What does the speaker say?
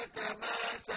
يتماثل